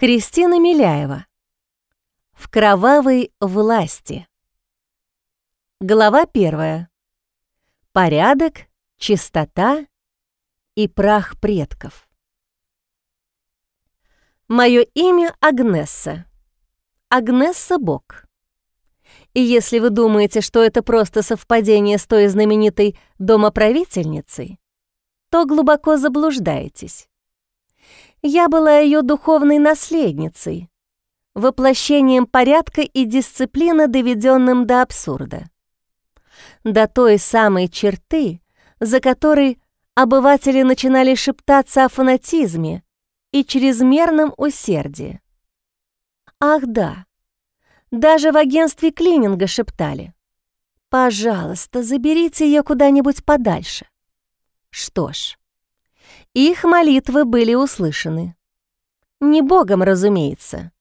Кристина Миляева. В кровавой власти. Глава первая. Порядок, чистота и прах предков. Мое имя Агнесса. Агнесса Бок. И если вы думаете, что это просто совпадение с той знаменитой домоправительницей, то глубоко заблуждаетесь. Я была ее духовной наследницей, воплощением порядка и дисциплины, доведенным до абсурда. До той самой черты, за которой обыватели начинали шептаться о фанатизме и чрезмерном усердии. Ах да, даже в агентстве клининга шептали. «Пожалуйста, заберите ее куда-нибудь подальше». Что ж, их молитвы были услышаны. Не Богом, разумеется,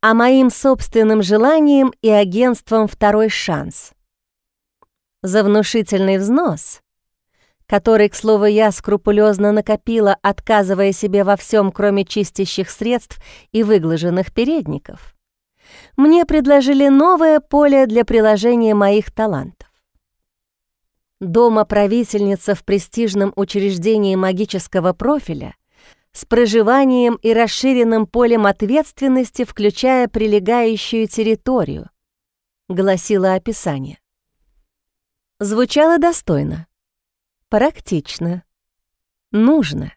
а моим собственным желанием и агентством «Второй шанс». За внушительный взнос, который, к слову, я скрупулезно накопила, отказывая себе во всем, кроме чистящих средств и выглаженных передников, мне предложили новое поле для приложения моих талантов. Дома правительница в престижном учреждении магического профиля с проживанием и расширенным полем ответственности, включая прилегающую территорию, гласило описание. Звучало достойно, практично, нужно.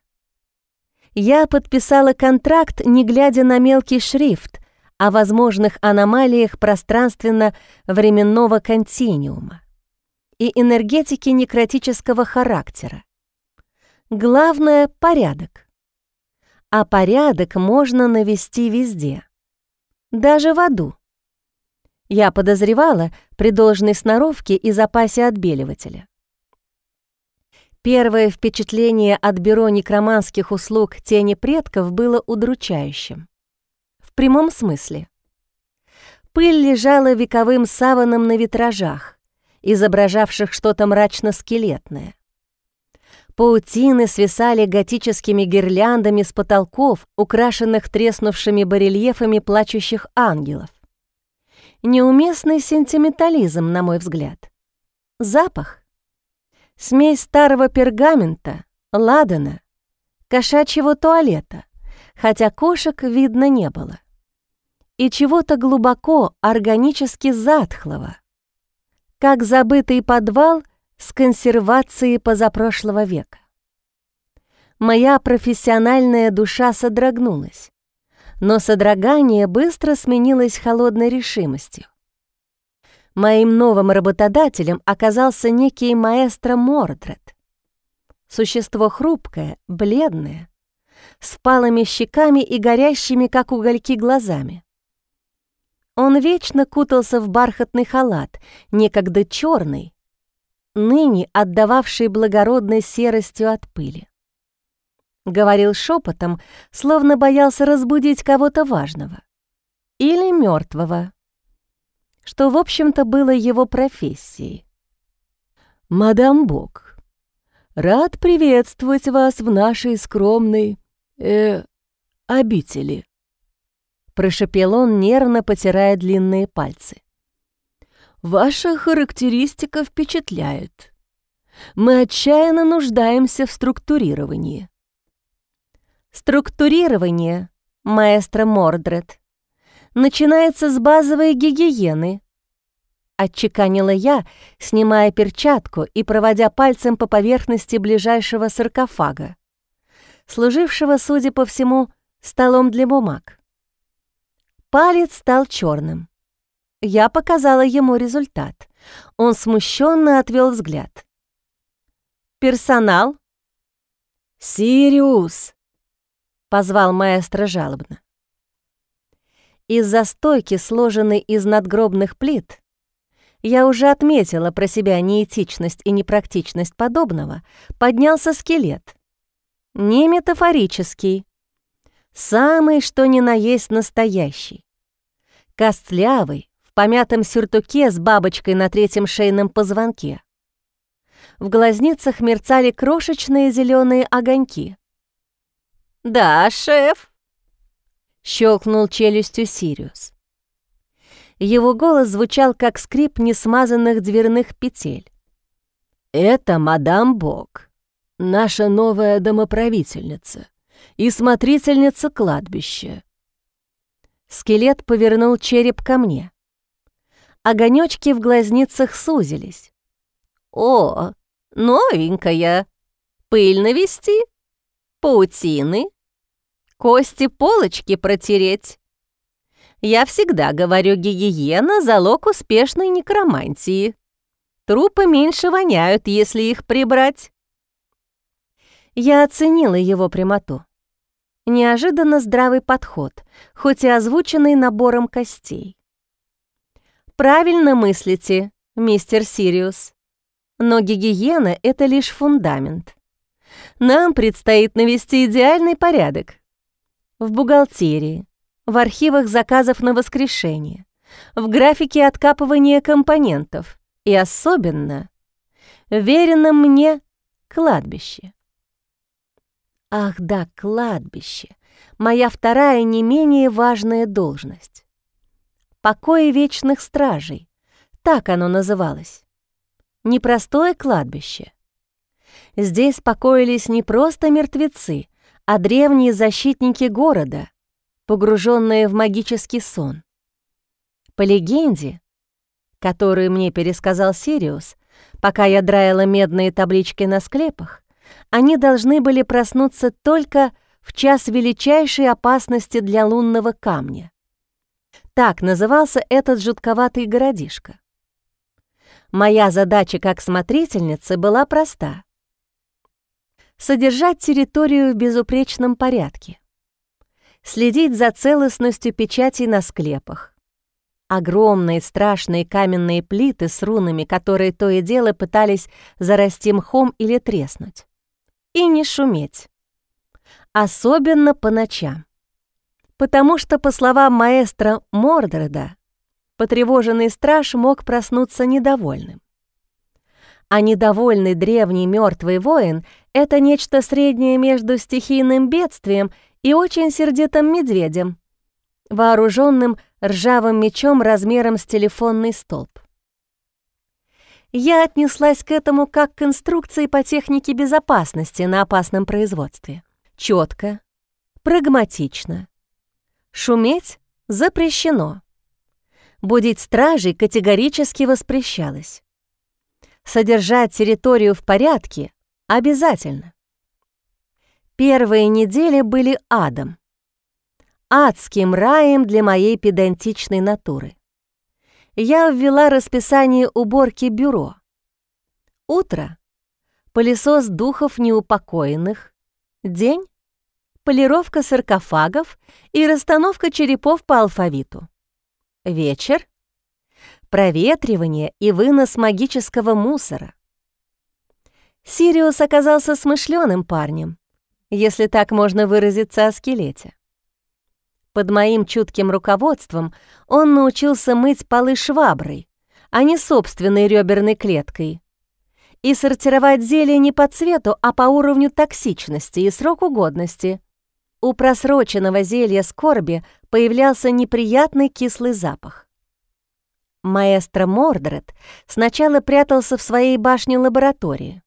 Я подписала контракт, не глядя на мелкий шрифт о возможных аномалиях пространственно-временного континиума и энергетики некротического характера. Главное — порядок. А порядок можно навести везде, даже в аду. Я подозревала при должной сноровке и запасе отбеливателя. Первое впечатление от бюро некроманских услуг «Тени предков» было удручающим. В прямом смысле. Пыль лежала вековым саваном на витражах, изображавших что-то мрачно-скелетное. Паутины свисали готическими гирляндами с потолков, украшенных треснувшими барельефами плачущих ангелов. Неуместный сентиментализм, на мой взгляд. Запах. Смесь старого пергамента, ладана, кошачьего туалета, хотя кошек видно не было. И чего-то глубоко органически затхлого, как забытый подвал с консервацией позапрошлого века. Моя профессиональная душа содрогнулась, но содрогание быстро сменилось холодной решимостью. Моим новым работодателем оказался некий маэстро Мордред. Существо хрупкое, бледное, с палыми щеками и горящими, как угольки, глазами. Он вечно кутался в бархатный халат, некогда черный, ныне отдававший благородной серостью от пыли. Говорил шепотом, словно боялся разбудить кого-то важного. Или мертвого, что, в общем-то, было его профессией. «Мадам Бог, рад приветствовать вас в нашей скромной, э, обители», Прошепел он, нервно потирая длинные пальцы. «Ваша характеристика впечатляет. Мы отчаянно нуждаемся в структурировании». «Структурирование, маэстро Мордред, начинается с базовой гигиены», — отчеканила я, снимая перчатку и проводя пальцем по поверхности ближайшего саркофага, служившего, судя по всему, столом для бумаг. Палец стал черным. Я показала ему результат. Он смущенно отвел взгляд. «Персонал?» «Сириус!» — позвал маэстро жалобно. Из-за стойки, сложенной из надгробных плит, я уже отметила про себя неэтичность и непрактичность подобного, поднялся скелет. Не метафорический, самый что ни на есть настоящий. Костлявый, в помятом сюртуке с бабочкой на третьем шейном позвонке. В глазницах мерцали крошечные зеленые огоньки. «Да, шеф!» щелкнул челюстью Сириус. Его голос звучал, как скрип несмазанных дверных петель. «Это мадам Бог, наша новая домоправительница и смотрительница кладбища». Скелет повернул череп ко мне. Огонёчки в глазницах сузились. «О, новенькая! Пыль навести? Паутины? Кости полочки протереть?» Я всегда говорю, гигиена — залог успешной некромантии. Трупы меньше воняют, если их прибрать. Я оценила его прямоту. Неожиданно здравый подход, хоть и озвученный набором костей. Правильно мыслите, мистер Сириус. Но гигиена — это лишь фундамент. Нам предстоит навести идеальный порядок. В бухгалтерии, в архивах заказов на воскрешение, в графике откапывания компонентов и особенно веренном мне кладбище. Ах да, кладбище, моя вторая не менее важная должность. Покои вечных стражей, так оно называлось. Непростое кладбище. Здесь покоились не просто мертвецы, а древние защитники города, погруженные в магический сон. По легенде, которую мне пересказал Сириус, пока я драила медные таблички на склепах, они должны были проснуться только в час величайшей опасности для лунного камня. Так назывался этот жутковатый городишко. Моя задача как смотрительницы была проста — содержать территорию в безупречном порядке следить за целостностью печатей на склепах. Огромные страшные каменные плиты с рунами, которые то и дело пытались зарасти мхом или треснуть. И не шуметь. Особенно по ночам. Потому что, по словам маэстро Мордреда, потревоженный страж мог проснуться недовольным. А недовольный древний мертвый воин — это нечто среднее между стихийным бедствием и очень сердитым медведем, вооруженным ржавым мечом размером с телефонный столб. Я отнеслась к этому как к инструкции по технике безопасности на опасном производстве. Четко, прагматично. Шуметь запрещено. Будить стражей категорически воспрещалось. Содержать территорию в порядке обязательно. Первые недели были адом. Адским раем для моей педантичной натуры. Я ввела расписание уборки бюро. Утро — пылесос духов неупокоенных. День — полировка саркофагов и расстановка черепов по алфавиту. Вечер — проветривание и вынос магического мусора. Сириус оказался смышленым парнем если так можно выразиться о скелете. Под моим чутким руководством он научился мыть полы шваброй, а не собственной реберной клеткой, и сортировать зелье не по цвету, а по уровню токсичности и сроку годности. У просроченного зелья скорби появлялся неприятный кислый запах. Маэстро Мордред сначала прятался в своей башне-лаборатории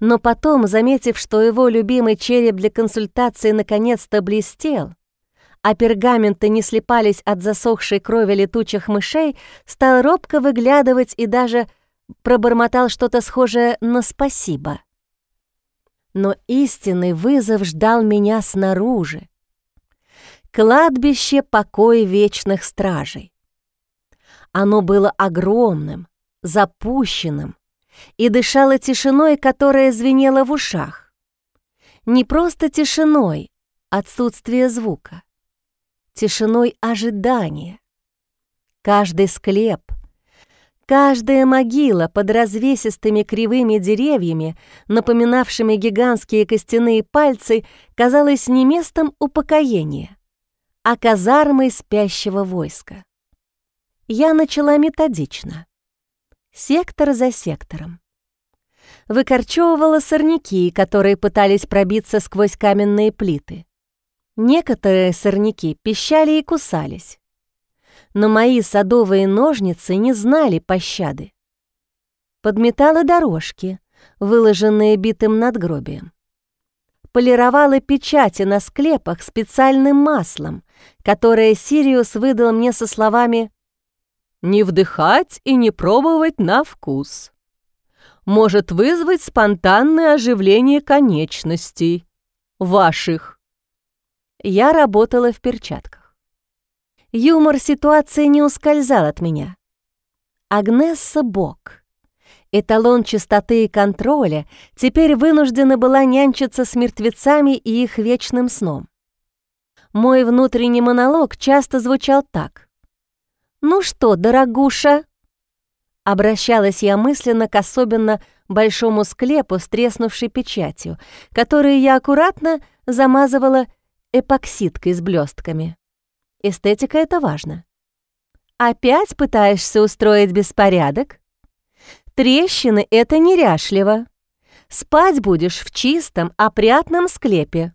но потом, заметив, что его любимый череп для консультации наконец-то блестел, а пергаменты не слепались от засохшей крови летучих мышей, стал робко выглядывать и даже пробормотал что-то схожее на «спасибо». Но истинный вызов ждал меня снаружи. Кладбище покоя вечных стражей. Оно было огромным, запущенным, и дышала тишиной, которая звенела в ушах. Не просто тишиной отсутствие звука, тишиной ожидания. Каждый склеп, каждая могила под развесистыми кривыми деревьями, напоминавшими гигантские костяные пальцы, казалась не местом упокоения, а казармой спящего войска. Я начала методично сектор за сектором. Выкорчевывала сорняки, которые пытались пробиться сквозь каменные плиты. Некоторые сорняки пищали и кусались, но мои садовые ножницы не знали пощады. Подметала дорожки, выложенные битым надгробием. Полировала печати на склепах специальным маслом, которое Сириус выдал мне со словами «Не вдыхать и не пробовать на вкус» может вызвать спонтанное оживление конечностей. Ваших. Я работала в перчатках. Юмор ситуации не ускользал от меня. Агнесса Бок, эталон чистоты и контроля, теперь вынуждена была нянчиться с мертвецами и их вечным сном. Мой внутренний монолог часто звучал так. «Ну что, дорогуша?» Обращалась я мысленно к особенно большому склепу с треснувшей печатью, которую я аккуратно замазывала эпоксидкой с блестками. Эстетика — это важно. Опять пытаешься устроить беспорядок? Трещины — это неряшливо. Спать будешь в чистом, опрятном склепе,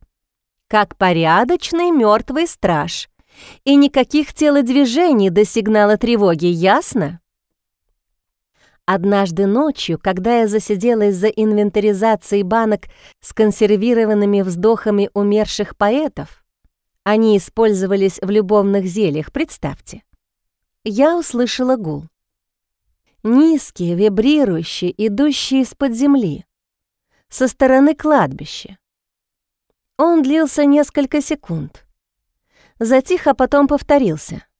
как порядочный мертвый страж. И никаких телодвижений до сигнала тревоги, ясно? Однажды ночью, когда я засиделась за инвентаризацией банок с консервированными вздохами умерших поэтов, они использовались в любовных зельях, представьте, я услышала гул. Низкий, вибрирующий, идущий из-под земли, со стороны кладбища. Он длился несколько секунд. Затих, а потом повторился —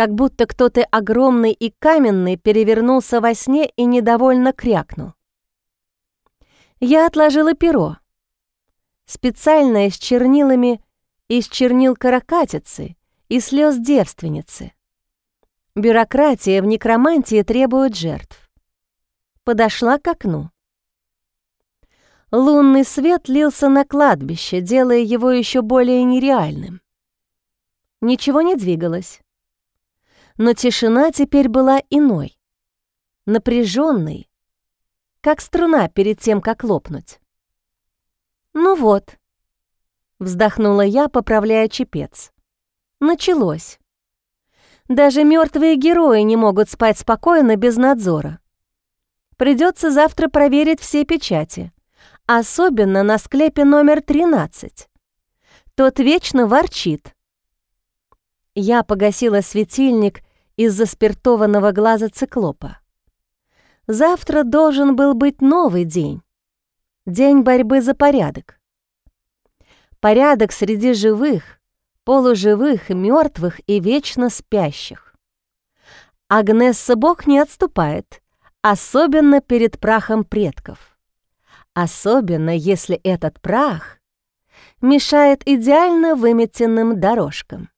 как будто кто-то огромный и каменный перевернулся во сне и недовольно крякнул. Я отложила перо. Специальное с чернилами из чернил каракатицы и слез девственницы. Бюрократия в некромантии требует жертв. Подошла к окну. Лунный свет лился на кладбище, делая его еще более нереальным. Ничего не двигалось но тишина теперь была иной, напряженной, как струна перед тем, как лопнуть. «Ну вот», — вздохнула я, поправляя чепец. «Началось. Даже мертвые герои не могут спать спокойно без надзора. Придется завтра проверить все печати, особенно на склепе номер 13. Тот вечно ворчит. Я погасила светильник из-за спиртованного глаза циклопа. Завтра должен был быть новый день. День борьбы за порядок. Порядок среди живых, полуживых, мертвых и вечно спящих. Агнесса Бог не отступает, особенно перед прахом предков. Особенно, если этот прах мешает идеально выметенным дорожкам.